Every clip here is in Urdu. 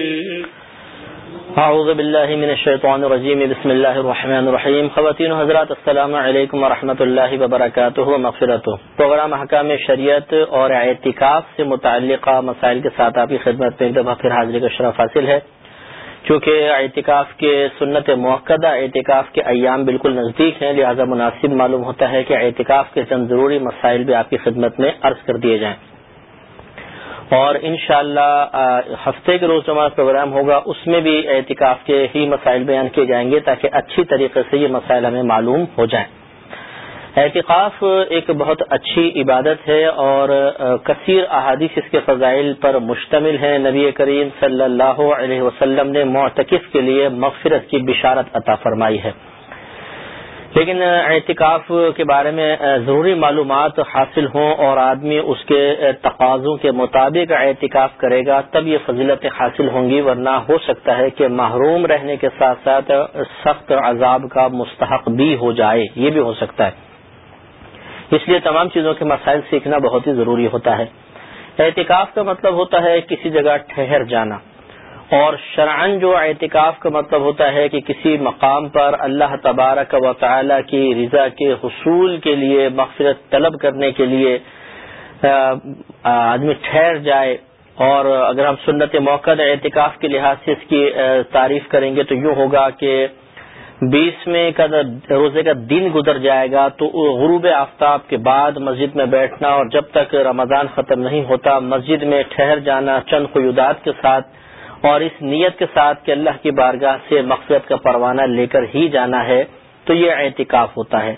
اعوذ باللہ من الشیطان الرجیم بسم اللہ الرحمن الرحیم خواتین حضرات، السلام علیکم ورحمۃ اللہ وبرکاتہ مغفرت پروگرام حکام شریعت اور اعتکاف سے متعلقہ مسائل کے ساتھ آپ کی خدمت میں ایک دفعہ پھر حاضری کا شرف حاصل ہے. چونکہ اعتکاف کے سنت موقع اعتکاف کے ایام بالکل نزدیک ہیں، لہذا مناسب معلوم ہوتا ہے کہ اعتکاف کے چند ضروری مسائل بھی آپ کی خدمت میں عرض کر دیے جائیں۔ اور انشاءاللہ اللہ ہفتے کے روز نماز پروگرام ہوگا، اس میں بھی احتکاف کے ہی مسائل بیان کیے جائیں گے تاکہ اچھی طریقے سے یہ مسائل ہمیں معلوم ہو جائیں۔ احتکاف ایک بہت اچھی عبادت ہے اور کثیر احادیث اس کے فضائل پر مشتمل ہے نبی کریم صلی اللہ علیہ وسلم نے معتکف کے لیے مغفرت کی بشارت عطا فرمائی ہے۔ لیکن اعتکاف کے بارے میں ضروری معلومات حاصل ہوں اور آدمی اس کے تقاضوں کے مطابق اعتکاف کرے گا، تب یہ فضیلت حاصل ہوں گی، ورنہ ہو سکتا ہے کہ محروم رہنے کے ساتھ ساتھ سخت عذاب کا مستحق بھی ہو جائے، یہ بھی ہو سکتا ہے۔ اس لیے تمام چیزوں کے مسائل سیکھنا بہت ہی ضروری ہوتا ہے۔ احتکاف کا مطلب ہوتا ہے کسی جگہ ٹھہر جانا۔ اور شرعن جو اعتکاف کا مطلب ہوتا ہے کہ کسی مقام پر اللہ تبارک و تعالی کی رضا کے حصول کے لیے، مغفرت طلب کرنے کے لیے آدمی ٹھہر جائے اور اگر ہم سنت موقع اعتکاف کے لحاظ سے اس کی تعریف کریں گے تو یوں ہوگا کہ بیس میں کا روزے کا دن گزر جائے گا تو غروب آفتاب کے بعد مسجد میں بیٹھنا اور جب تک رمضان ختم نہیں ہوتا، مسجد میں ٹھہر جانا، چند قیودات کے ساتھ اور اس نیت کے ساتھ کہ اللہ کی بارگاہ سے مقصد کا پروانہ لے کر ہی جانا ہے، تو یہ اعتکاف ہوتا ہے۔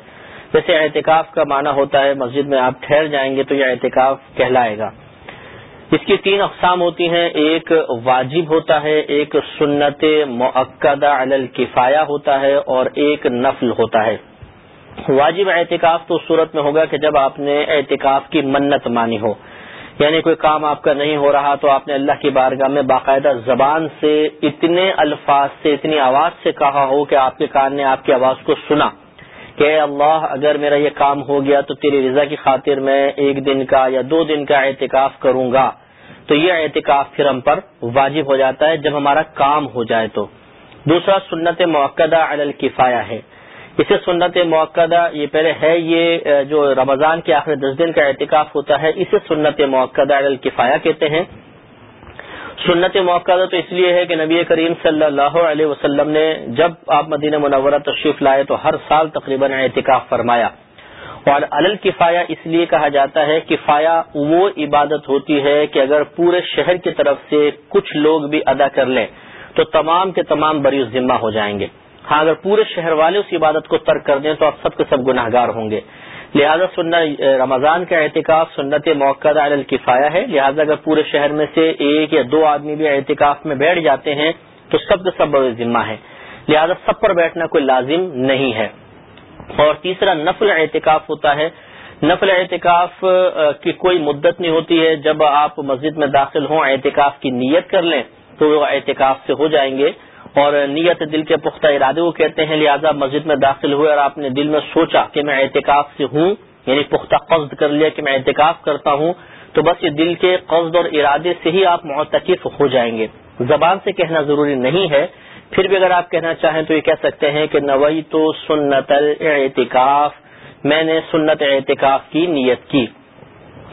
جیسے اعتکاف کا معنی ہوتا ہے، مسجد میں آپ ٹھہر جائیں گے تو یہ اعتکاف کہلائے گا۔ اس کی تین اقسام ہوتی ہیں۔ ایک واجب ہوتا ہے، ایک سنت معقدہ الکفایا ہوتا ہے اور ایک نفل ہوتا ہے۔ واجب اعتکاف تو صورت میں ہوگا کہ جب آپ نے اعتکاف کی منت مانی ہو۔ یعنی کوئی کام آپ کا نہیں ہو رہا تو آپ نے اللہ کی بارگاہ میں باقاعدہ زبان سے اتنے الفاظ سے، اتنی آواز سے کہا ہو کہ آپ کے کان نے آپ کی آواز کو سنا کہ اللہ، اگر میرا یہ کام ہو گیا تو تیری رضا کی خاطر میں ایک دن کا یا دو دن کا احتکاف کروں گا۔ تو یہ احتکاف پھر ہم پر واجب ہو جاتا ہے جب ہمارا کام ہو جائے تو۔ دوسرا سنت موقع الکفایا ہے۔ اسے سنت موقع یہ پہلے ہے یہ جو رمضان کے آخر دس دن کا اعتکاف ہوتا ہے، اسے سنت موقع الکفایا کہتے ہیں۔ سنت موقع تو اس لیے ہے کہ نبی کریم صلی اللہ علیہ وسلم نے جب آپ مدینہ منورہ تشریف لائے تو ہر سال تقریباً اعتکاف فرمایا۔ اور الکفایا اس لیے کہا جاتا ہے کفایا وہ عبادت ہوتی ہے کہ اگر پورے شہر کی طرف سے کچھ لوگ بھی ادا کر لیں تو تمام کے تمام بری ذمہ ہو جائیں گے۔ ہاں اگر پورے شہر والے اس عبادت کو ترک کر دیں تو آپ سب کے سب گناہ گار ہوں گے۔ لہذا سننا رمضان کا احتکاف سنت موقع الکفایا ہے۔ لہذا اگر پورے شہر میں سے ایک یا دو آدمی بھی احتکاف میں بیٹھ جاتے ہیں، تو سب کے سب ذمہ ہے لہذا سب پر بیٹھنا کوئی لازم نہیں ہے۔ اور تیسرا، نفل احتکاف ہوتا ہے۔ نفل احتکاف کی کوئی مدت نہیں ہوتی ہے۔ جب آپ مسجد میں داخل ہوں احتکاف کی نیت کر لیں، تو وہ احتکاف سے ہو جائیں گے۔ اور نیت دل کے پختہ ارادے کو کہتے ہیں، لہٰذا مسجد میں داخل ہوئے اور آپ نے دل میں سوچا کہ میں احتکاف سے ہوں یعنی پختہ قصد کر لیا کہ میں احتکاف کرتا ہوں، تو بس یہ دل کے قصد اور ارادے سے ہی آپ معتکف ہو جائیں گے۔ زبان سے کہنا ضروری نہیں ہے۔ پھر بھی اگر آپ کہنا چاہیں تو یہ کہہ سکتے ہیں کہ نوئی تو سنت الاعتکاف۔ میں نے سنت اعتکاف کی نیت کی۔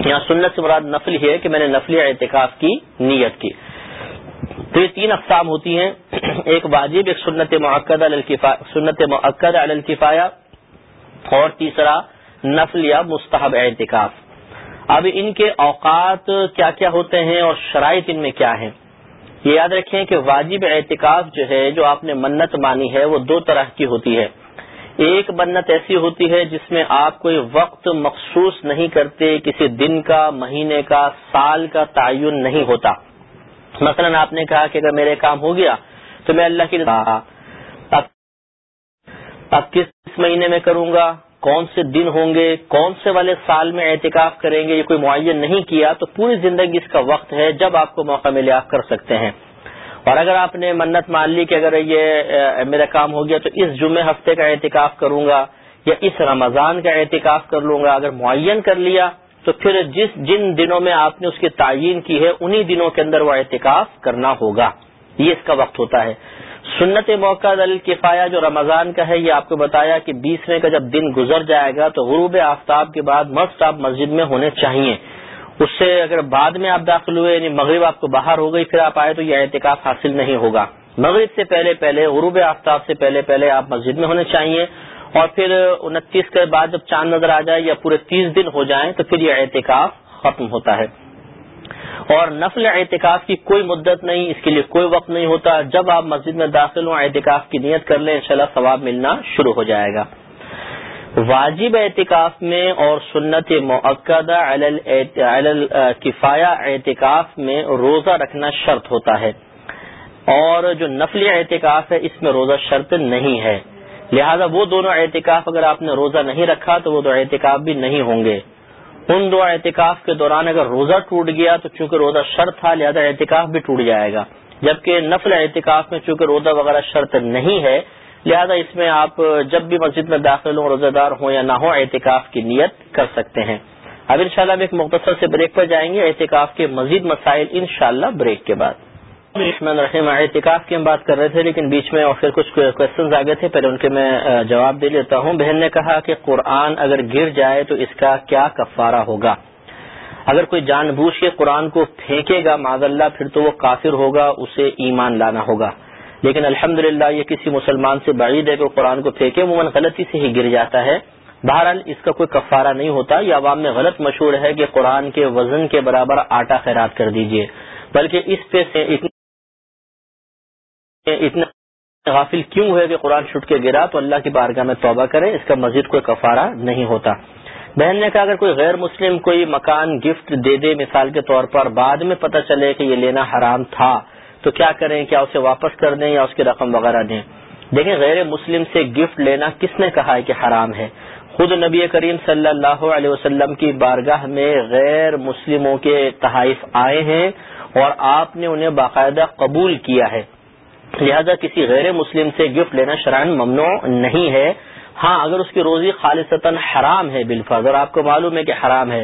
یہاں سنت سے مراد نفل ہی ہے کہ میں نے نفلی اعتکاف کی نیت کی۔ تو یہ تین اقسام ہوتی ہیں۔ ایک واجب، ایک سنت معقد سنت معقد الکفایا اور تیسرا نفل یا مستحب اعتکاف۔ اب ان کے اوقات کیا کیا ہوتے ہیں اور شرائط ان میں کیا ہیں؟ یہ یاد رکھیں کہ واجب اعتکاف جو ہے، جو آپ نے منت مانی ہے، وہ دو طرح کی ہوتی ہے۔ ایک منت ایسی ہوتی ہے جس میں آپ کوئی وقت مخصوص نہیں کرتے، کسی دن کا، مہینے کا، سال کا تعین نہیں ہوتا۔ مثلا آپ نے کہا کہ اگر میرے کام ہو گیا تو میں اللہ کی اب کس مہینے میں کروں گا؟ کون سے دن ہوں گے؟ کون سے والے سال میں احتکاف کریں گے؟ یہ کوئی معین نہیں کیا، تو پوری زندگی اس کا وقت ہے جب آپ کو موقع ملے آپ کر سکتے ہیں۔ اور اگر آپ نے منت مان لی کہ اگر یہ میرا کام ہو گیا تو اس جمعے ہفتے کا احتکاف کروں گا یا اس رمضان کا احتکاف کر لوں گا۔ اگر معین کر لیا تو پھر جس جن دنوں میں آپ نے اس کی تعین کی ہے، انہی دنوں کے اندر وہ احتکاف کرنا ہوگا۔ یہ اس کا وقت ہوتا ہے۔ سنت موقع دل کفایا جو رمضان کا ہے، یہ آپ کو بتایا کہ بیسویں کا جب دن گزر جائے گا تو غروب آفتاب کے بعد مست آپ مسجد میں ہونے چاہیے۔ اس سے اگر بعد میں آپ داخل ہوئے یعنی مغرب آپ کو باہر ہو گئی، پھر آپ آئے تو یہ احتکاف حاصل نہیں ہوگا۔ مغرب سے پہلے پہلے، غروب آفتاب سے پہلے پہلے آپ مسجد میں ہونے چاہیے۔ اور پھر انتیس کے بعد جب چاند نظر آ جائے یا پورے تیس دن ہو جائیں، تو پھر یہ احتکاف ختم ہوتا ہے۔ اور نفل اعتکاف کی کوئی مدت نہیں، اس کے لیے کوئی وقت نہیں ہوتا۔ جب آپ مسجد میں داخل ہوں، اعتکاف کی نیت کر لیں، انشاءاللہ ثواب ملنا شروع ہو جائے گا۔ واجب اعتکاف میں اور سنت معقدہ کفایا اعتکاف میں روزہ رکھنا شرط ہوتا ہے۔ اور جو نفلی اعتکاف ہے، اس میں روزہ شرط نہیں ہے۔ لہذا وہ دونوں اعتکاف اگر آپ نے روزہ نہیں رکھا، تو وہ دو اعتکاف بھی نہیں ہوں گے۔ ان دو اعتکاف کے دوران اگر روزہ ٹوٹ گیا تو چونکہ روزہ شرط تھا، لہذا اعتکاف بھی ٹوٹ جائے گا۔ جبکہ نفل اعتکاف میں چونکہ روزہ وغیرہ شرط نہیں ہے، لہذا اس میں آپ جب بھی مسجد میں داخل ہوں، روزہ دار ہوں یا نہ ہوں، اعتکاف کی نیت کر سکتے ہیں۔ اب انشاءاللہ شاء ایک مختصر سے بریک پر جائیں گے۔ اعتکاف کے مزید مسائل انشاءاللہ بریک کے بعد۔ رحمان رحیم اعتکاف کی ہم بات کر رہے تھے، لیکن بیچ میں اور پھر کچھ کوشچنز آگے تھے۔ پہلے ان کے میں جواب دے لیتا ہوں۔ بہن نے کہا کہ قرآن اگر گر جائے تو اس کا کیا کفارہ ہوگا؟ اگر کوئی جان بوجھ کے قرآن کو پھینکے گا، معذ اللہ، پھر تو وہ کافر ہوگا، اسے ایمان لانا ہوگا۔ لیکن الحمد یہ کسی مسلمان سے بعید ہے کہ قرآن کو پھینکے، عموماً غلطی سے ہی گر جاتا ہے۔ بہرحال اس کا کوئی کفارہ نہیں ہوتا۔ یہ عوام میں غلط مشہور ہے کہ قرآن کے وزن کے برابر آٹا خیرات کر دیجیے۔ بلکہ اس پہ سے اتنا غافل کیوں ہے کہ قرآن چھٹ کے گرا تو اللہ کی بارگاہ میں توبہ کریں اس کا مزید کوئی کفارہ نہیں ہوتا۔ بہن نے کہا، اگر کوئی غیر مسلم کوئی مکان، گفٹ دے دے، مثال کے طور پر بعد میں پتہ چلے کہ یہ لینا حرام تھا، تو کیا کریں؟ کیا اسے واپس کر دیں یا اس کی رقم وغیرہ دیں؟ دیکھیں، غیر مسلم سے گفٹ لینا کس نے کہا ہے کہ حرام ہے؟ خود نبی کریم صلی اللہ علیہ وسلم کی بارگاہ میں غیر مسلموں کے تحائف آئے ہیں اور آپ نے انہیں باقاعدہ قبول کیا ہے۔ لہذا کسی غیر مسلم سے گفٹ لینا شرائن ممنوع نہیں ہے۔ ہاں اگر اس کی روزی خالصتا حرام ہے بالفرض اور آپ کو معلوم ہے کہ حرام ہے،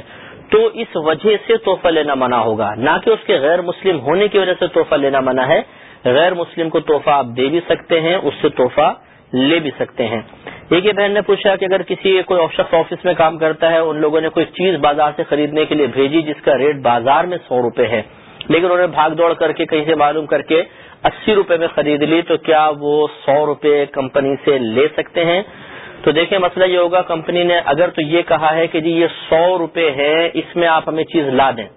تو اس وجہ سے تحفہ لینا منع ہوگا۔ نہ کہ اس کے غیر مسلم ہونے کی وجہ سے تحفہ لینا منع ہے۔ غیر مسلم کو تحفہ آپ دے بھی سکتے ہیں، اس سے تحفہ لے بھی سکتے ہیں۔ ایک بہن نے پوچھا کہ اگر کسی کوئی شخص آفس میں کام کرتا ہے، ان لوگوں نے کوئی چیز بازار سے خریدنے کے لیے بھیجی جس کا ریٹ بازار میں سو روپے ہے، لیکن انہوں نے بھاگ دوڑ کر کے کہیں سے معلوم کر کے اسی روپے میں خرید لی تو کیا وہ سو روپے کمپنی سے لے سکتے ہیں؟ تو دیکھیں مسئلہ یہ ہوگا، کمپنی نے اگر تو یہ کہا ہے کہ جی یہ سو روپے ہے، اس میں آپ ہمیں چیز لا دیں۔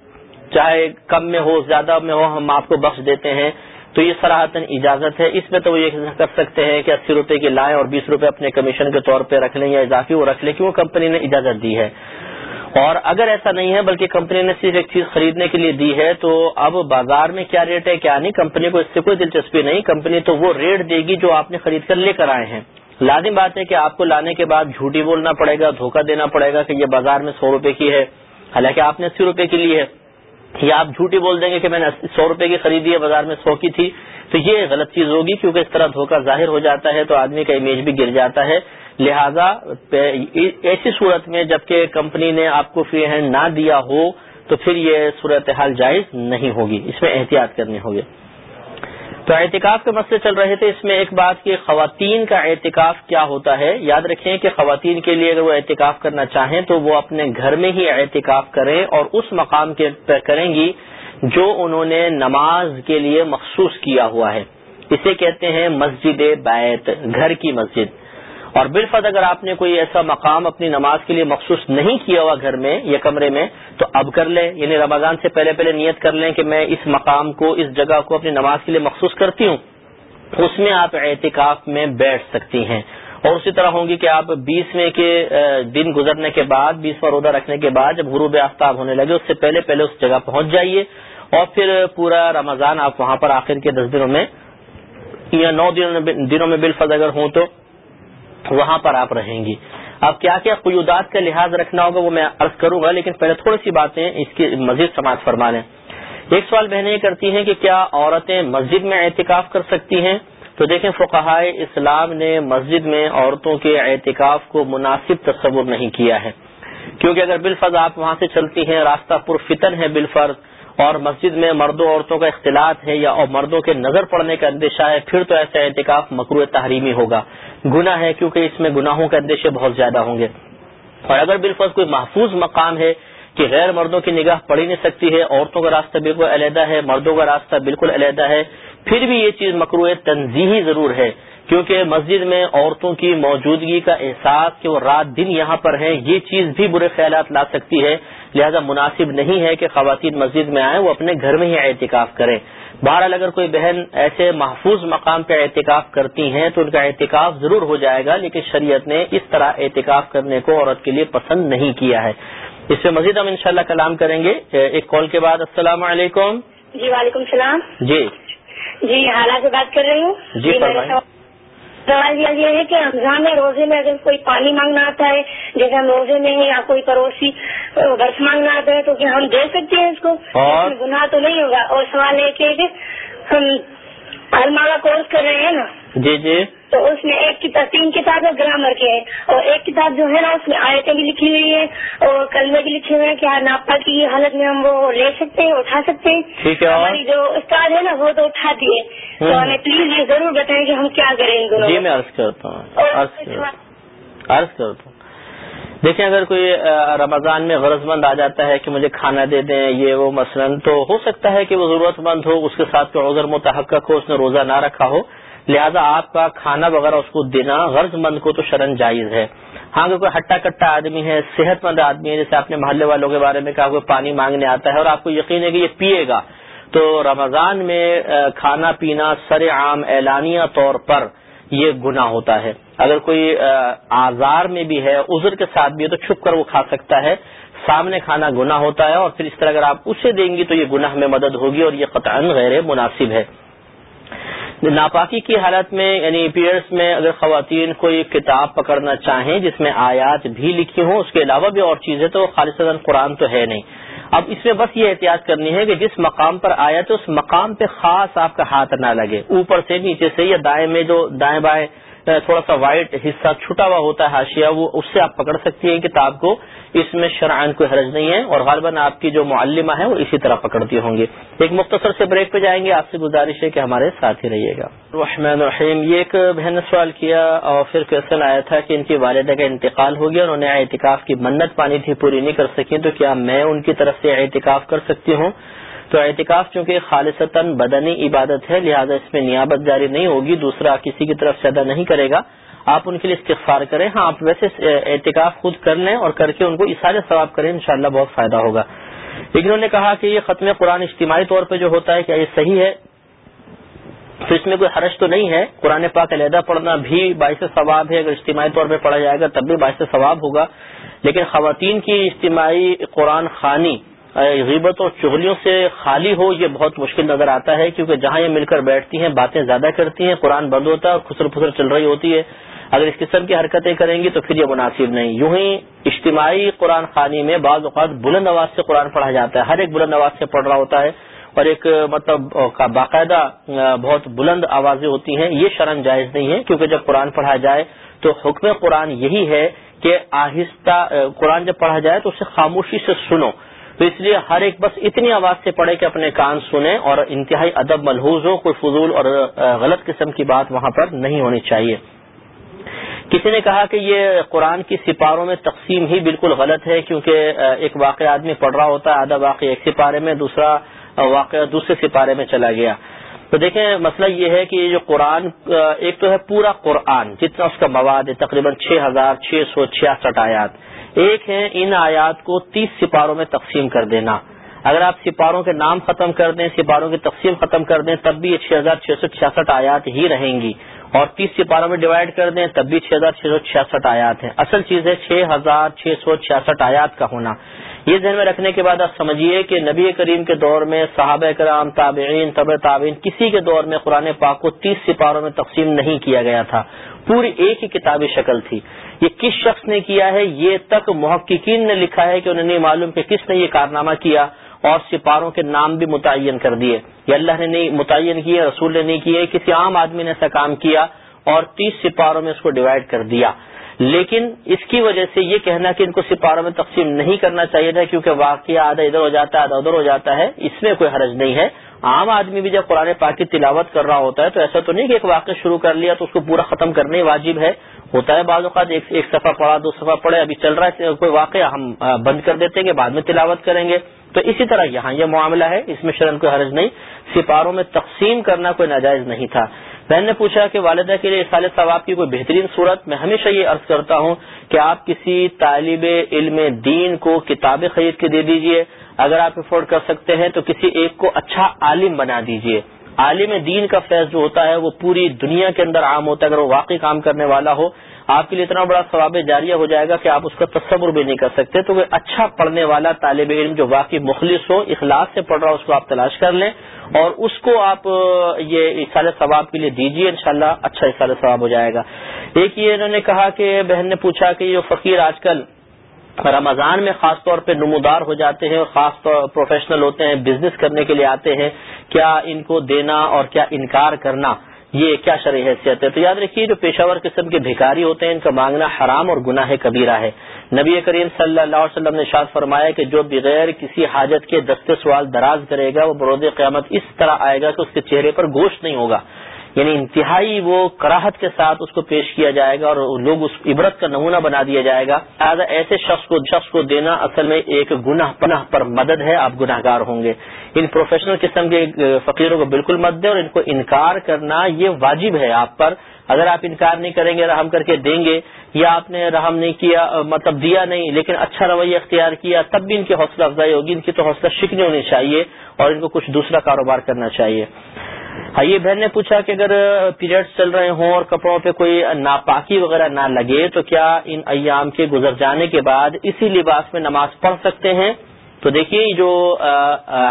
چاہے کم میں ہو، زیادہ میں ہو، ہم آپ کو بخش دیتے ہیں۔ تو یہ سراہتن اجازت ہے۔ اس میں تو وہ یہ کر سکتے ہیں کہ اسی روپے کی لائیں اور بیس روپے اپنے کمیشن کے طور پہ رکھ لیں یا اضافی وہ رکھ لیں کیوں کمپنی نے اجازت دی ہے۔ اور اگر ایسا نہیں ہے بلکہ کمپنی نے صرف ایک چیز خریدنے کے لیے دی ہے، تو اب بازار میں کیا ریٹ ہے، کیا نہیں؟ کمپنی کو اس سے کوئی دلچسپی نہیں، کمپنی تو وہ ریٹ دے گی جو آپ نے خرید کر لے کر آئے ہیں۔ لازم بات ہے کہ آپ کو لانے کے بعد جھوٹی بولنا پڑے گا، دھوکہ دینا پڑے گا کہ یہ بازار میں سو روپے کی ہے، حالانکہ آپ نے اسی روپے کی لی ہے۔ یا آپ جھوٹی بول دیں گے کہ میں نے سو روپے کی خریدی ہے، بازار میں سو کی تھی، تو یہ غلط چیز ہوگی کیونکہ اس طرح دھوکہ ظاہر ہو جاتا ہے تو آدمی کا امیج بھی گر جاتا ہے۔ لہذا، ایسی صورت میں جبکہ کمپنی نے آپ کو فری ہینڈ نہ دیا ہو، تو پھر یہ صورتحال جائز نہیں ہوگی۔ اس میں احتیاط کرنی ہوگی۔ تو اعتکاف کے مسئلے چل رہے تھے، اس میں ایک بات کہ خواتین کا اعتکاف کیا ہوتا ہے؟ یاد رکھیں کہ خواتین کے لیے اگر وہ احتکاف کرنا چاہیں تو وہ اپنے گھر میں ہی اعتکاف کریں اور اس مقام کے کریں گی جو انہوں نے نماز کے لیے مخصوص کیا ہوا ہے۔ اسے کہتے ہیں مسجد بیت، گھر کی مسجد۔ اور بالفت اگر آپ نے کوئی ایسا مقام اپنی نماز کے لیے مخصوص نہیں کیا ہوا گھر میں یا کمرے میں، تو اب کر لیں۔ یعنی رمضان سے پہلے پہلے نیت کر لیں کہ میں اس مقام کو، اس جگہ کو اپنی نماز کے لیے مخصوص کرتی ہوں۔ اس میں آپ اعتکاف میں بیٹھ سکتی ہیں۔ اور اسی طرح ہوں گی کہ آپ بیسویں کے دن گزرنے کے بعد بیسواں روزہ رکھنے کے بعد جب غروب آفتاب ہونے لگے، اس سے پہلے پہلے اس جگہ پہنچ جائیے۔ اور پھر پورا رمضان آپ وہاں پر آخر کے دس دنوں میں، یا نو دنوں میں بالفظ اگر ہوں تو وہاں پر آپ رہیں گی۔ اب کیا کیا قیودات کا لحاظ رکھنا ہوگا وہ میں عرض کروں گا، لیکن پہلے تھوڑی سی باتیں اس کی مزید سماج فرما لیں ایک سوال بہنیں یہ کرتی ہیں کہ کیا عورتیں مسجد میں احتکاف کر سکتی ہیں؟ تو دیکھیں فقہائے اسلام نے مسجد میں عورتوں کے احتکاف کو مناسب تصور نہیں کیا ہے۔ کیونکہ اگر بالفظ آپ وہاں سے چلتی ہیں، راستہ پر فتن ہے بالفرض اور مسجد میں مردوں عورتوں کا اختلاط ہے یا اور مردوں کے نظر پڑنے کا اندیشہ ہے، پھر تو ایسا اعتکاف مکرو تحریمی ہوگا۔ گناہ ہے کیونکہ اس میں گناہوں کے اندیشے بہت زیادہ ہوں گے۔ اور اگر بالفظ کوئی محفوظ مقام ہے کہ غیر مردوں کی نگاہ پڑی نہیں سکتی ہے، عورتوں کا راستہ بالکل علیحدہ ہے، مردوں کا راستہ بالکل علیحدہ ہے، پھر بھی یہ چیز مکرو تنظیحی ضرور ہے۔ کیونکہ مسجد میں عورتوں کی موجودگی کا احساس کہ وہ رات دن یہاں پر ہیں، یہ چیز بھی برے خیالات لا سکتی ہے۔ لہذا مناسب نہیں ہے کہ خواتین مسجد میں آئیں وہ اپنے گھر میں ہی احتکاف کریں۔ بہرحال اگر کوئی بہن ایسے محفوظ مقام پہ احتکاف کرتی ہیں تو ان کا احتکاف ضرور ہو جائے گا لیکن شریعت نے اس طرح احتکاف کرنے کو عورت کے لیے پسند نہیں کیا ہے۔ اس سے مزید ہم انشاءاللہ کلام کریں گے۔ ایک کال کے بعد السلام علیکم۔ جی وعلیکم السلام۔ جی۔ جی حالات سے بات کر رہی ہوں۔ جی سوال یہ ہے کہ رمضان میں روزے میں اگر کوئی پانی مانگنا آتا ہے جیسے ہم روزے میں یا کوئی پڑوسی برف مانگنا آتا ہے تو کیا ہم دے سکتے ہیں اس کو؟ گناہ تو نہیں ہوگا۔ اور سوال یہ کہ ہم علما کا کورس کر رہے ہیں نا؟ جی جی۔ تو اس میں ایک کتاب تین کتابیں گرامر کے۔ ہیں اور ایک کتاب جو ہے نا اس میں آیتیں بھی لکھی ہوئی ہیں۔ اور کلمے بھی لکھے ہوئے ہیں کہ ناپا کی حالت میں ہم وہ لے سکتے ہیں اٹھا سکتے ہیں۔ ہماری جو استاد ہے نا وہ تو اٹھاتی ہے تو ہمیں پلیز یہ ضرور بتائیں کہ ہم کیا کریں جی میں۔ عرض کرتا ہوں۔ عرض کرتا ہوں۔ دیکھیں اگر کوئی رمضان میں غرض مند آ جاتا ہے کہ مجھے کھانا دے دیں، یہ وہ مثلا تو ہو سکتا ہے کہ وہ ضرورت مند ہو، اس کے ساتھ کوئی عذر متحقق ہو، اس نے روزہ نہ رکھا ہو، لہذا آپ کا کھانا وغیرہ اس کو دینا غرض مند کو تو شرن جائز ہے۔ ہاں اگر کوئی ہٹا کٹا آدمی ہے، صحت مند آدمی ہے، جیسے آپ نے محلے والوں کے بارے میں کہا، کوئی پانی مانگنے آتا ہے اور آپ کو یقین ہے کہ یہ پیے گا۔ تو رمضان میں کھانا پینا سر عام اعلانیہ طور پر یہ گناہ ہوتا ہے۔ اگر کوئی آزار میں بھی ہے، عذر کے ساتھ بھی ہے، تو چھپ کر وہ کھا سکتا ہے۔ سامنے کھانا گناہ ہوتا ہے اور پھر اس طرح اگر آپ اسے دیں گی تو یہ گناہ میں مدد ہوگی اور یہ قطعا غیر مناسب ہے۔ ناپاکی کی حالت میں یعنی پیئرس میں اگر خواتین کوئی کتاب پکڑنا چاہیں، جس میں آیات بھی لکھی ہوں، اس کے علاوہ بھی اور چیزیں، تو خالص قرآن تو ہے نہیں۔ اب اس میں بس یہ احتیاط کرنی ہے کہ جس مقام پر آیا تو اس مقام پہ خاص آپ کا ہاتھ نہ لگے۔ اوپر سے، نیچے سے یا دائیں میں جو دائیں بائیں تھوڑا سا وائٹ حصہ چھٹا ہوا ہوتا ہے ہاشیا وہ اس سے آپ پکڑ سکتی ہیں کتاب کو اس میں شرعن کوئی حرج نہیں ہے اور غالباً آپ کی جو معلمہ ہے وہ اسی طرح پکڑتی ہوں گی۔ ایک مختصر سے بریک پہ جائیں گے۔ آپ سے گزارش ہے کہ ہمارے ساتھ ہی رہیے گا۔ رحمن الرحیم، یہ ایک بہن نے سوال کیا اور پھر کوشچن آیا تھا کہ ان کی والدہ کا انتقال ہو گیا، انہوں نے اعتکاف کی منت پانی تھی پوری نہیں کر سکی تو کیا میں ان کی طرف سے اعتکاف کر سکتی ہوں؟ تو اعتکاف چونکہ خالصتاً بدنی عبادت ہے، لہذا اس میں نیابت جاری نہیں ہوگی، دوسرا کسی کی طرف سے ادا نہیں کرے گا۔ آپ ان کے لیے استغفار کریں۔ ہاں آپ ویسے اعتکاف خود کر لیں اور کر کے ان کو اشارے ثواب کریں، انشاءاللہ بہت فائدہ ہوگا۔ لیکن انہوں نے کہا کہ یہ ختم قرآن اجتماعی طور پہ جو ہوتا ہے، کیا یہ صحیح ہے؟ تو اس میں کوئی حرش تو نہیں ہے۔ قرآن پاک علیحدہ پڑھنا بھی باعث ثواب ہے، اگر اجتماعی طور پہ پڑھا جائے گا تب بھی باعث ثواب ہوگا۔ لیکن خواتین کی اجتماعی قرآن خانی غیبت اور چغلیوں سے خالی ہو، یہ بہت مشکل نظر آتا ہے، کیونکہ جہاں یہ مل کر بیٹھتی ہیں، باتیں زیادہ کرتی ہیں، قرآن بند ہوتا ہے اور خسر پھسر چل رہی ہوتی ہے۔ اگر اس قسم کی حرکتیں کریں گی تو پھر یہ مناسب نہیں۔ یوں ہی اجتماعی قرآن خانی میں بعض اوقات بلند آواز سے قرآن پڑھا جاتا ہے۔ ہر ایک بلند آواز سے پڑھ رہا ہوتا ہے اور ایک مطلب باقاعدہ بہت بلند آوازیں ہوتی ہیں۔ یہ شرم جائز نہیں ہے، کیونکہ جب قرآن پڑھا جائے تو حکم قرآن یہی ہے کہ آہستہ قرآن جب پڑھا جائے تو اسے خاموشی سے سنو۔ تو اس لیے ہر ایک بس اتنی آواز سے پڑھے کہ اپنے کان سنیں اور انتہائی ادب ملحوظ ہو، کوئی فضول اور غلط قسم کی بات وہاں پر نہیں ہونی چاہیے۔ کسی نے کہا کہ یہ قرآن کی سپاروں میں تقسیم ہی بالکل غلط ہے کیونکہ ایک واقعہ آدمی پڑھ رہا ہوتا ہے، آدھا واقعہ ایک سپارے میں، دوسرا واقعہ دوسرے سپارے میں چلا گیا۔ تو دیکھیں، مسئلہ یہ ہے کہ یہ جو قرآن ایک تو ہے پورا قرآن، جتنا اس کا مواد ہے، تقریباً چھ ہزار چھ سو چھیاسٹھ آیات۔ ایک ہے ان آیات کو تیس سپاروں میں تقسیم کر دینا۔ اگر آپ سپاروں کے نام ختم کر دیں، سپاروں کی تقسیم ختم کر دیں، تب بھی یہ چھ ہزار چھ سو چھیاسٹھ آیات ہی رہیں گی۔ اور تیس سپاروں میں ڈیوائڈ کر دیں، تب بھی چھ ہزار چھ سو چھیاسٹھ آیات ہیں۔ اصل چیز ہے چھ ہزار چھ سو چھیاسٹھ آیات کا ہونا۔ یہ ذہن میں رکھنے کے بعد آپ سمجھیے کہ نبی کریم کے دور میں صحابہ کرام، تابعین، طب تعبین کسی کے دور میں قرآن پاک کو تیس سپاروں میں تقسیم نہیں کیا گیا تھا۔ پوری ایک ہی کتابی شکل تھی۔ یہ کس شخص نے کیا ہے؟ یہ تک محققین نے لکھا ہے کہ انہوں نے معلوم کہ کس نے یہ کارنامہ کیا اور سپاروں کے نام بھی متعین کر دیے۔ یہ اللہ نے نہیں متعین کیے، رسول نے نہیں کیے، کسی عام آدمی نے ایسا کام کیا اور تیس سپاروں میں اس کو ڈیوائڈ کر دیا۔ لیکن اس کی وجہ سے یہ کہنا کہ ان کو سپاروں میں تقسیم نہیں کرنا چاہیے تھا، کیونکہ واقعہ آدھا ادھر ہو جاتا ہے، آدھا ادھر ہو جاتا ہے، اس میں کوئی حرج نہیں ہے۔ عام آدمی بھی جب قرآن پاک کی تلاوت کر رہا ہوتا ہے، تو ایسا تو نہیں کہ ایک واقعہ شروع کر لیا تو اس کو پورا ختم کرنے واجب ہے۔ ہوتا ہے بعض اوقات ایک ایک صفحہ پڑھا، دو صفحہ پڑھے، ابھی چل رہا ہے کوئی واقعہ ہم بند کر دیتے ہیں کہ بعد میں تلاوت کریں گے۔ تو اسی طرح یہاں یہ معاملہ ہے، اس میں شرن کوئی حرج نہیں۔ سپاروں میں تقسیم کرنا کوئی ناجائز نہیں تھا۔ بہن نے پوچھا کہ والدہ کے لیے سال ثواب کی کوئی بہترین صورت؟ میں ہمیشہ یہ عرض کرتا ہوں کہ آپ کسی طالب علم دین کو کتابیں خرید کے دے دیجیے۔ اگر آپ افورڈ کر سکتے ہیں تو کسی ایک کو اچھا عالم بنا دیجیے۔ عالم دین کا فیض جو ہوتا ہے وہ پوری دنیا کے اندر عام ہوتا ہے، اگر وہ واقعی کام کرنے والا ہو۔ آپ کے لیے اتنا بڑا ثواب جاریہ ہو جائے گا کہ آپ اس کا تصور بھی نہیں کر سکتے تو وہ اچھا پڑھنے والا طالب علم جو واقعی مخلص ہو، اخلاص سے پڑھ رہا ہو، اس کو آپ تلاش کر لیں اور اس کو آپ یہ اصال ثواب کے لیے دیجیے انشاءاللہ اچھا اصال ثواب ہو جائے گا۔ ایک یہ انہوں نے کہا کہ بہن نے پوچھا کہ یہ فقیر آج کل رمضان میں خاص طور پہ نمودار ہو جاتے ہیں اور خاص طور پروفیشنل ہوتے ہیں، بزنس کرنے کے لیے آتے ہیں، کیا ان کو دینا اور کیا انکار کرنا؟ یہ کیا شرح حیثیت ہے؟ تو یاد رکھیے، جو پیشاور قسم کے بھکاری ہوتے ہیں، ان کا مانگنا حرام اور گناہ کبیرہ ہے۔ نبی کریم صلی اللہ علیہ وسلم نے شاد فرمایا کہ جو بغیر کسی حاجت کے دستے سوال دراز کرے گا، وہ برود قیامت اس طرح آئے گا کہ اس کے چہرے پر گوشت نہیں ہوگا۔ یعنی انتہائی وہ کراہت کے ساتھ اس کو پیش کیا جائے گا اور لوگ اس عبرت کا نمونہ بنا دیا جائے گا۔ لہٰذا ایسے شخص کو شخص کو دینا اصل میں ایک گناہ پناہ پر مدد ہے، آپ گناہ گار ہوں گے۔ ان پروفیشنل قسم کے فقیروں کو بالکل مت دیں اور ان کو انکار کرنا یہ واجب ہے آپ پر۔ اگر آپ انکار نہیں کریں گے، رحم کر کے دیں گے، یا آپ نے رحم نہیں کیا مطلب دیا نہیں، لیکن اچھا رویہ اختیار کیا، تب بھی ان کی حوصلہ افزائی ہوگی، ان کی تو حوصلہ شکنی ہونی چاہیے اور ان کو کچھ دوسرا کاروبار کرنا چاہیے۔ ہاں، یہ بہن نے پوچھا کہ اگر پیریڈ چل رہے ہوں اور کپڑوں پہ کوئی ناپاکی وغیرہ نہ لگے، تو کیا ان ایام کے گزر جانے کے بعد اسی لباس میں نماز پڑھ سکتے ہیں؟ تو دیکھیے جو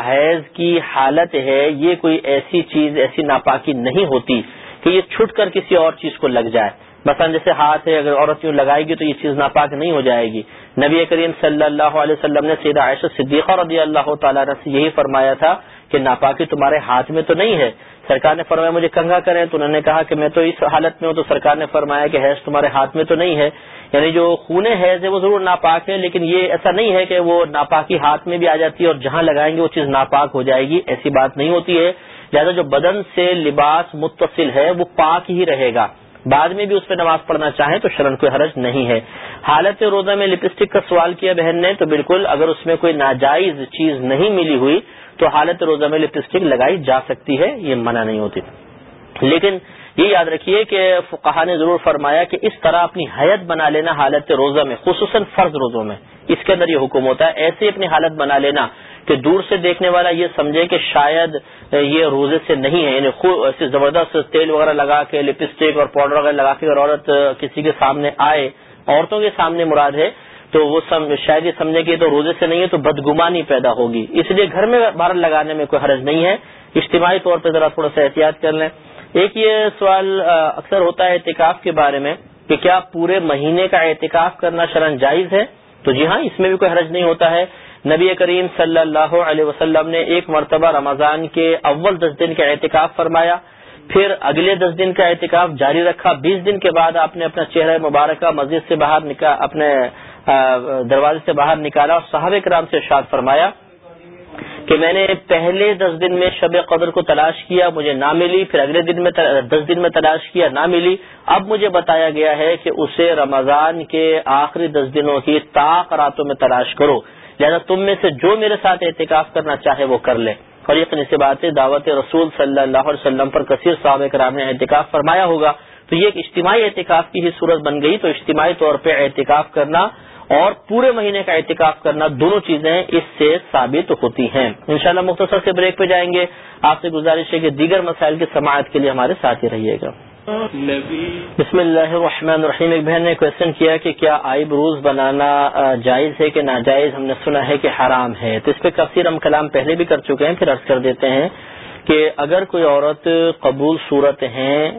حیض کی حالت ہے، یہ کوئی ایسی چیز، ایسی ناپاکی نہیں ہوتی کہ یہ چھٹ کر کسی اور چیز کو لگ جائے۔ مثلا جیسے ہاتھ ہے، اگر عورت یوں لگائے گی تو یہ چیز ناپاک نہیں ہو جائے گی۔ نبی کریم صلی اللہ علیہ وسلم نے سیدہ عائشہ صدیقہ رضی اللہ تعالیٰ سے یہی فرمایا تھا کہ ناپاکی تمہارے ہاتھ میں تو نہیں ہے سرکار نے فرمایا، مجھے کنگا کریں تو انہوں نے کہا کہ میں تو اس حالت میں ہوں، تو سرکار نے فرمایا کہ حیض تمہارے ہاتھ میں تو نہیں ہے۔ یعنی جو خون حیض ہے وہ ضرور ناپاک ہے، لیکن یہ ایسا نہیں ہے کہ وہ ناپاکی ہاتھ میں بھی آ جاتی ہے اور جہاں لگائیں گے وہ چیز ناپاک ہو جائے گی، ایسی بات نہیں ہوتی ہے۔ لہٰذا جو بدن سے لباس متصل ہے، وہ پاک ہی رہے گا۔ بعد میں بھی اس پہ نماز پڑھنا چاہیں تو شرن کوئی حرج نہیں ہے۔ حالت روزہ میں لپسٹک کا سوال کیا بہن نے تو بالکل اگر اس میں کوئی ناجائز چیز نہیں ملی ہوئی تو حالت روزہ میں لپسٹک لگائی جا سکتی ہے، یہ منع نہیں ہوتی۔ لیکن یہ یاد رکھیے کہ فقہ نے ضرور فرمایا کہ اس طرح اپنی حیت بنا لینا حالت روزہ میں، خصوصاً فرض روزوں میں۔ اس کے اندر یہ حکم ہوتا ہے، ایسے اپنی حالت بنا لینا کہ دور سے دیکھنے والا یہ سمجھے کہ شاید یہ روزے سے نہیں ہے یعنی ایسے زبردست تیل وغیرہ لگا کے، لپسٹک اور پاؤڈر وغیرہ لگا کے اگر عورت کسی کے سامنے آئے عورتوں کے سامنے مراد ہے، تو وہ شاید یہ سمجھے کہ تو روزے سے نہیں ہے، تو بدگمانی پیدا ہوگی۔ اس لیے گھر میں باہر لگانے میں کوئی حرج نہیں ہے۔ اجتماعی طور پہ ذرا تھوڑا سا احتیاط کر لیں۔ ایک یہ سوال اکثر ہوتا ہے احتکاف کے بارے میں کہ کیا پورے مہینے کا احتکاف کرنا شرن جائز ہے؟ تو جی ہاں اس میں بھی کوئی حرج نہیں ہوتا ہے۔ نبی کریم صلی اللہ علیہ وسلم نے ایک مرتبہ رمضان کے اول دس دن کا احتکاف فرمایا۔ پھر اگلے دس دن کا احتکاف جاری رکھا۔ بیس دن کے بعد آپ نے اپنا چہرہ مبارکہ مسجد سے باہر اپنے دروازے سے باہر نکالا اور صحابہ کرام سے ارشاد فرمایا کہ میں نے پہلے دس دن میں شب قدر کو تلاش کیا، مجھے نہ ملی، پھر اگلے دن میں دس دن میں تلاش کیا، نہ ملی۔ اب مجھے بتایا گیا ہے کہ اسے رمضان کے آخری دس دنوں کی تاک راتوں میں تلاش کرو، لہٰذا تم میں سے جو میرے ساتھ احتکاف کرنا چاہے وہ کر لے۔ فریق نصبات دعوت رسول صلی اللہ علیہ وسلم پر کثیر صاحب کرام نے احتکاف فرمایا ہوگا۔ تو یہ ایک اجتماعی احتکاف کی ہی صورت بن گئی۔ تو اجتماعی طور پہ احتکاف کرنا اور پورے مہینے کا احتکاف کرنا دونوں چیزیں اس سے ثابت ہوتی ہیں۔ انشاءاللہ مختصر سے بریک پہ جائیں گے۔ آپ سے گزارش ہے کہ دیگر مسائل کی سماعت کے لیے ہمارے ساتھ ہی رہیے گا۔ بسم اللہ الرحمن الرحیم۔ ایک بہن نے کوشچن کیا کہ کیا آئی بروز بنانا جائز ہے کہ ناجائز؟ ہم نے سنا ہے کہ حرام ہے۔ تو اس پہ کثیر ہم کلام پہلے بھی کر چکے ہیں، پھر عرض کر دیتے ہیں کہ اگر کوئی عورت قبول صورت ہیں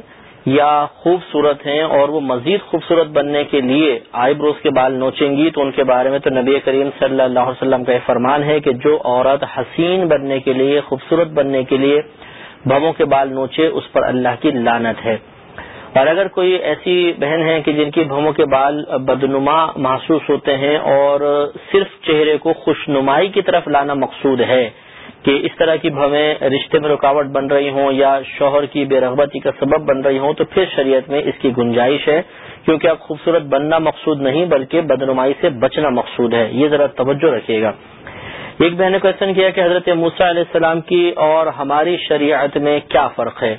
یا خوبصورت ہیں اور وہ مزید خوبصورت بننے کے لیے آئی بروز کے بال نوچیں گی، تو ان کے بارے میں تو نبی کریم صلی اللہ علیہ وسلم کا یہ فرمان ہے کہ جو عورت حسین بننے کے لیے، خوبصورت بننے کے لیے بموں کے بال نوچے، اس پر اللہ کی لانت ہے۔ اور اگر کوئی ایسی بہن ہے کہ جن کی بھوموں کے بال بدنما محسوس ہوتے ہیں اور صرف چہرے کو خوش نمائی کی طرف لانا مقصود ہے کہ اس طرح کی بھویں رشتے میں رکاوٹ بن رہی ہوں یا شوہر کی بے رغبتی کا سبب بن رہی ہوں تو پھر شریعت میں اس کی گنجائش ہے کیونکہ اب خوبصورت بننا مقصود نہیں بلکہ بدنمائی سے بچنا مقصود ہے۔ یہ ذرا توجہ رکھیے گا۔ ایک بہن نے کوشچن کیا کہ حضرت موسا علیہ السلام کی اور ہماری شریعت میں کیا فرق ہے؟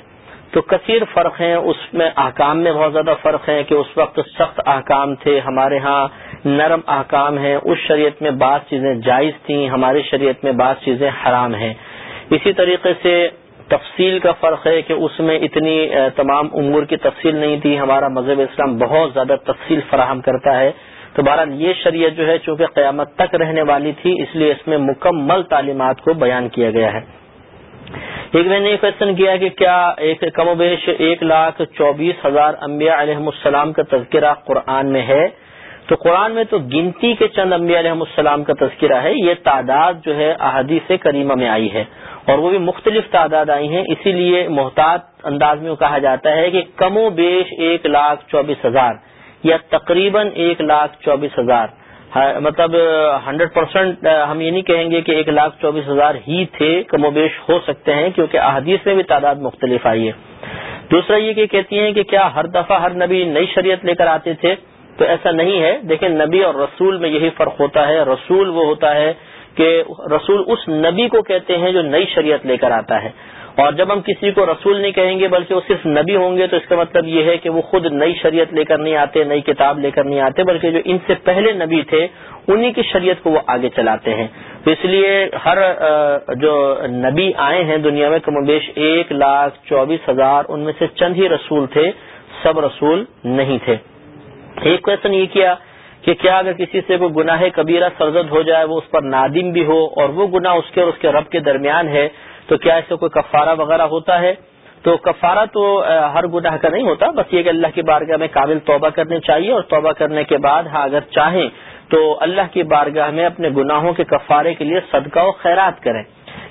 تو کثیر فرق ہیں، اس میں احکام میں بہت زیادہ فرق ہے کہ اس وقت سخت احکام تھے، ہمارے ہاں نرم احکام ہیں، اس شریعت میں بعض چیزیں جائز تھیں، ہماری شریعت میں بعض چیزیں حرام ہیں۔ اسی طریقے سے تفصیل کا فرق ہے کہ اس میں اتنی تمام امور کی تفصیل نہیں تھی، ہمارا مذہب اسلام بہت زیادہ تفصیل فراہم کرتا ہے۔ تو بہرحال یہ شریعت جو ہے چونکہ قیامت تک رہنے والی تھی، اس لیے اس میں مکمل تعلیمات کو بیان کیا گیا ہے۔ ایک میں نے یہ کوشچن کیا کہ کیا ایک کم و بیش ایک لاکھ چوبیس ہزار انبیاء علیہ السلام کا تذکرہ قرآن میں ہے؟ تو قرآن میں تو گنتی کے چند انبیاء علیہ السلام کا تذکرہ ہے، یہ تعداد جو ہے احادیث کریمہ میں آئی ہے اور وہ بھی مختلف تعداد آئی ہیں، اسی لیے محتاط انداز میں کہا جاتا ہے کہ کم و بیش ایک لاکھ چوبیس ہزار یا تقریباً ایک لاکھ چوبیس ہزار ہاں، مطلب ہنڈریڈ پرسینٹ ہم یہ نہیں کہیں گے کہ ایک لاکھ چوبیس ہزار ہی تھے کم و بیش ہو سکتے ہیں، کیونکہ احادیث میں بھی تعداد مختلف آئی ہے۔ دوسرا یہ کہ کہتی ہیں کہ کیا ہر دفعہ ہر نبی نئی شریعت لے کر آتے تھے؟ تو ایسا نہیں ہے۔ دیکھیں، نبی اور رسول میں یہی فرق ہوتا ہے۔ رسول وہ ہوتا ہے کہ رسول اس نبی کو کہتے ہیں جو نئی شریعت لے کر آتا ہے۔ اور جب ہم کسی کو رسول نہیں کہیں گے بلکہ وہ صرف نبی ہوں گے تو اس کا مطلب یہ ہے کہ وہ خود نئی شریعت لے کر نہیں آتے، نئی کتاب لے کر نہیں آتے، بلکہ جو ان سے پہلے نبی تھے، انہی کی شریعت کو وہ آگے چلاتے ہیں۔ تو اس لیے ہر جو نبی آئے ہیں دنیا میں، کم و بیش ایک لاکھ چوبیس ہزار، ان میں سے چند ہی رسول تھے، سب رسول نہیں تھے۔ ایک کوشچن یہ کیا کہ کیا اگر کسی سے کوئی گناہ کبیرہ سرزد ہو جائے، وہ اس پر نادم بھی ہو اور وہ گناہ اس کے اور اس کے رب کے درمیان ہے، تو کیا اسے کوئی کفارہ وغیرہ ہوتا ہے؟ تو کفارہ تو ہر گناہ کا نہیں ہوتا، بس یہ کہ اللہ کی بارگاہ میں قابل توبہ کرنی چاہیے اور توبہ کرنے کے بعد ہاں اگر چاہیں تو اللہ کی بارگاہ میں اپنے گناہوں کے کفارے کے لیے صدقہ و خیرات کریں،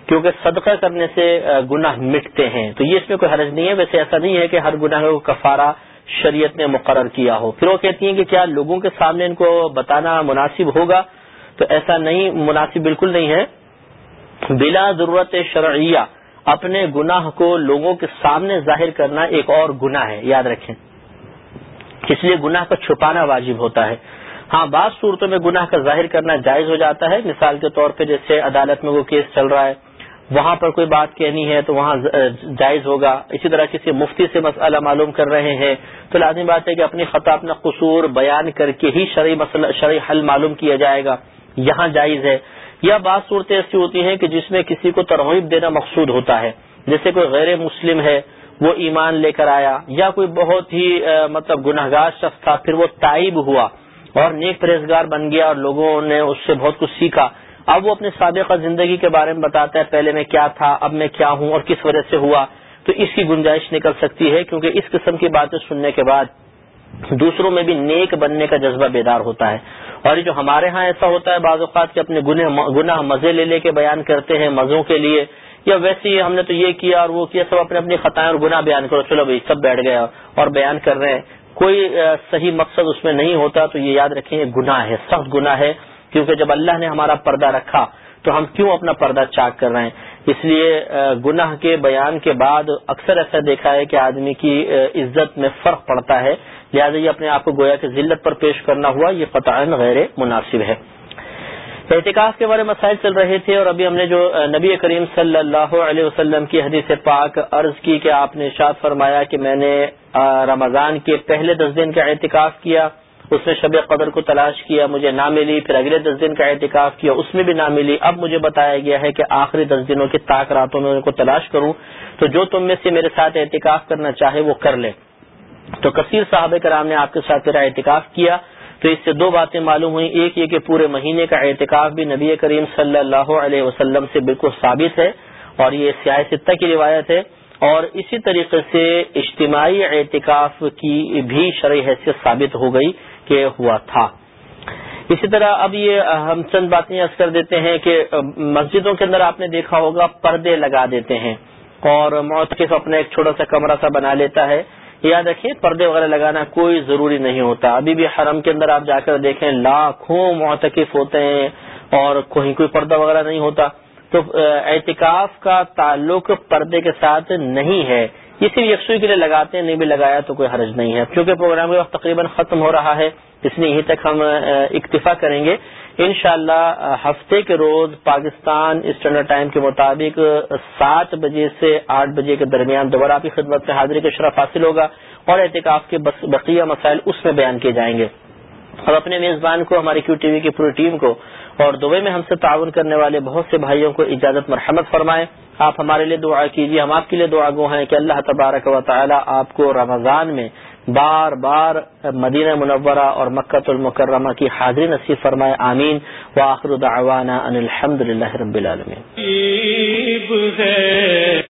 کیونکہ صدقہ کرنے سے گناہ مٹتے ہیں۔ تو یہ اس میں کوئی حرج نہیں ہے، ویسے ایسا نہیں ہے کہ ہر گناہ کو کفارہ شریعت نے مقرر کیا ہو۔ پھر وہ کہتی ہیں کہ کیا لوگوں کے سامنے ان کو بتانا مناسب ہوگا؟ تو ایسا نہیں، مناسب بالکل نہیں ہے۔ بلا ضرورت شرعیہ، اپنے گناہ کو لوگوں کے سامنے ظاہر کرنا ایک اور گناہ ہے۔ یاد رکھیں۔ اس لیے گناہ کو چھپانا واجب ہوتا ہے۔ ہاں بعض صورتوں میں گناہ کا ظاہر کرنا جائز ہو جاتا ہے۔ مثال کے طور پہ جیسے عدالت میں وہ کیس چل رہا ہے۔ وہاں پر کوئی بات کہنی ہے تو وہاں جائز ہوگا۔ اسی طرح کسی مفتی سے مسئلہ معلوم کر رہے ہیں تو لازمی بات ہے کہ اپنی خطا، اپنا قصور بیان کر کے ہی شرعی مسئلہ، شرعی حل معلوم کیا جائے گا۔ یہاں جائز ہے۔ یا بعض صورتیں ایسی ہوتی ہیں کہ جس میں کسی کو ترغیب دینا مقصود ہوتا ہے۔ جیسے کوئی غیر مسلم ہے، وہ ایمان لے کر آیا یا کوئی بہت ہی مطلب گناہ گار شخص تھا، پھر وہ تائب ہوا اور نیک پرہزگار بن گیا اور لوگوں نے اس سے بہت کچھ سیکھا۔ اب وہ اپنے سابقہ زندگی کے بارے میں بتاتا ہے پہلے میں کیا تھا، اب میں کیا ہوں اور کس وجہ سے ہوا۔ تو اس کی گنجائش نکل سکتی ہے کیونکہ اس قسم کی باتیں سننے کے بعد دوسروں میں بھی نیک بننے کا جذبہ بیدار ہوتا ہے۔ اور جو ہمارے ہاں ایسا ہوتا ہے، بعض اوقات کہ اپنے گناہ مزے لے لے کے بیان کرتے ہیں مزوں کے لیے، یا ویسے ہی ہم نے تو یہ کیا اور وہ کیا، سب اپنے اپنی خطائیں اور گناہ بیان کرو، چلو بھائی، سب بیٹھ گیا اور بیان کر رہے ہیں۔ کوئی صحیح مقصد اس میں نہیں ہوتا تو یہ یاد رکھیں گناہ ہے، سخت گناہ ہے۔ کیونکہ جب اللہ نے ہمارا پردہ رکھا تو ہم کیوں اپنا پردہ چاک کر رہے ہیں؟ اس لیے گناہ کے بیان کے بعد اکثر ایسا دیکھا ہے کہ آدمی کی عزت میں فرق پڑتا ہے۔ لہٰذا یہ اپنے آپ کو گویا کہ ذلت پر پیش کرنا ہوا، یہ قطع غیر مناسب ہے۔ احتکاف کے بارے مسائل چل رہے تھے اور ابھی ہم نے جو نبی کریم صلی اللہ علیہ وسلم کی حدیث پاک عرض کی کہ آپ نے اشاد فرمایا کہ میں نے رمضان کے پہلے دس دن کا احتکاف کیا۔ اس میں شب قدر کو تلاش کیا، مجھے نہ ملی، پھر اگلے دس دن کا احتکاف کیا، اس میں بھی نہ ملی۔ اب مجھے بتایا گیا ہے کہ آخری دس دنوں کی تاک راتوں میں ان کو تلاش کروں، تو جو تم میں سے میرے ساتھ احتکاف کرنا چاہے وہ کر لے۔ تو کثیر صاحب کرام نے آپ کے ساتھ میرا احتکاف کیا، تو اس سے دو باتیں معلوم ہوئی ایک یہ کہ پورے مہینے کا احتکاف بھی نبی کریم صلی اللہ علیہ وسلم سے بالکل ثابت ہے، اور یہ سیاست کی روایت ہے۔ اور اسی طریقے سے اجتماعی اعتکاف کی بھی شرح حیثیت ثابت ہو گئی کہ ہوا تھا۔ اسی طرح اب یہ ہم چند باتیں عرض کر دیتے ہیں کہ مسجدوں کے اندر آپ نے دیکھا ہوگا پردے لگا دیتے ہیں اور موت کے اپنا ایک چھوٹا سا کمرہ سا بنا لیتا ہے۔ یاد رکھیں پردے وغیرہ لگانا کوئی ضروری نہیں ہوتا۔ ابھی بھی حرم کے اندر آپ جا کر دیکھیں لاکھوں معتکف ہوتے ہیں اور کوئی کوئی پردہ وغیرہ نہیں ہوتا۔ تو اعتکاف کا تعلق پردے کے ساتھ نہیں ہے۔ یہ صرف یکسوئی کے لیے لگاتے ہیں، نہیں بھی لگایا تو کوئی حرج نہیں ہے۔ کیونکہ پروگرام کا وقت تقریباً ختم ہو رہا ہے، اس لیے یہیں تک ہم اکتفا کریں گے۔ انشاءاللہ ہفتے کے روز پاکستان اسٹینڈرڈ ٹائم کے مطابق سات بجے سے آٹھ بجے کے درمیان دوبارہ آپ کی خدمت میں حاضری کا شرف حاصل ہوگا اور احتکاف کے بقیہ مسائل اس میں بیان کیے جائیں گے۔ اور اپنے میزبان کو، ہماری کیو ٹی وی کی پوری ٹیم کو اور دبئی میں ہم سے تعاون کرنے والے بہت سے بھائیوں کو اجازت مرحمت فرمائیں آپ ہمارے لیے دعا کیجیے، ہم آپ کے لیے دعا گو ہیں کہ اللہ تبارک و تعالی آپ کو رمضان میں بار بار مدینہ منورہ اور مکت المکرمہ کی حاضری نصیب فرمائے۔ آمین۔ واخر دعوانا ان الحمد للہ رب العالمین۔